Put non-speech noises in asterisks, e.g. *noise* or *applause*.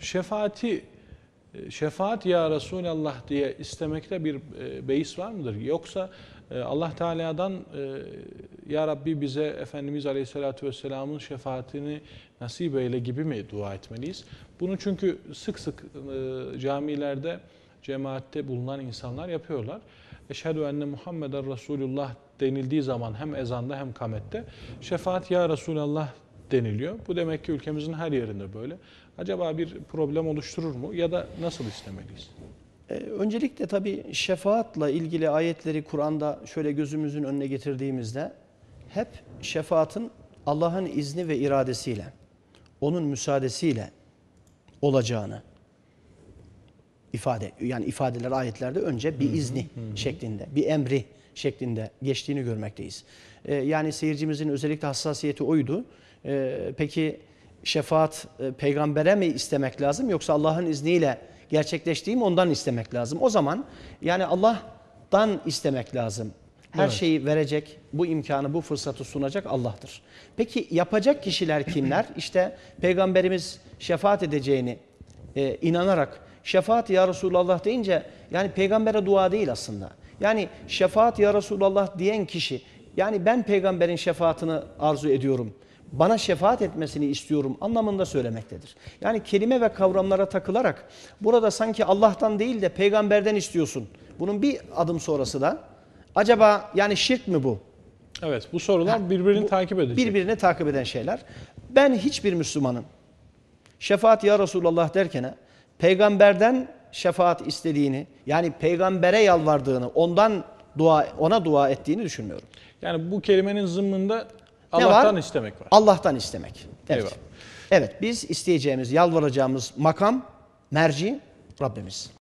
şefaati e, şefaat ya Resulallah diye istemekte bir e, beis var mıdır? Yoksa e, Allah Teala'dan ya Rabbi bize Efendimiz Aleyhisselatü Vesselam'ın şefaatini nasip eyle gibi mi dua etmeliyiz? Bunu çünkü sık sık camilerde, cemaatte bulunan insanlar yapıyorlar. Eşhedü enne Muhammeden Resulullah denildiği zaman hem ezanda hem kamette şefaat ya Resulallah deniliyor. Bu demek ki ülkemizin her yerinde böyle. Acaba bir problem oluşturur mu ya da nasıl istemeliyiz? Ee, öncelikle tabii şefaatla ilgili ayetleri Kur'an'da şöyle gözümüzün önüne getirdiğimizde hep şefaatin Allah'ın izni ve iradesiyle, onun müsaadesiyle olacağını ifade yani ifadeler ayetlerde önce bir izni şeklinde, bir emri şeklinde geçtiğini görmekteyiz. Ee, yani seyircimizin özellikle hassasiyeti oydu. Ee, peki şefaat e, peygambere mi istemek lazım yoksa Allah'ın izniyle gerçekleştiği mi ondan istemek lazım? O zaman yani Allah'tan istemek lazım. Her evet. şeyi verecek, bu imkanı, bu fırsatı sunacak Allah'tır. Peki yapacak kişiler kimler? *clears throat* İşte Peygamberimiz şefaat edeceğini e, inanarak şefaat ya Resulallah deyince yani peygambere dua değil aslında. Yani şefaat ya Resulallah diyen kişi yani ben peygamberin şefaatini arzu ediyorum bana şefaat etmesini istiyorum anlamında söylemektedir. Yani kelime ve kavramlara takılarak burada sanki Allah'tan değil de peygamberden istiyorsun. Bunun bir adım sonrası da acaba yani şirk mi bu? Evet bu sorular birbirini bu, takip edecek. Birbirini takip eden şeyler. Ben hiçbir Müslümanın şefaat ya Resulallah derken peygamberden şefaat istediğini yani peygambere yalvardığını ondan dua ona dua ettiğini düşünmüyorum. Yani bu kelimenin zımmında Allah'tan var? istemek var. Allah'tan istemek. Evet. Eyvallah. Evet biz isteyeceğimiz, yalvaracağımız makam, merci Rabbimiz.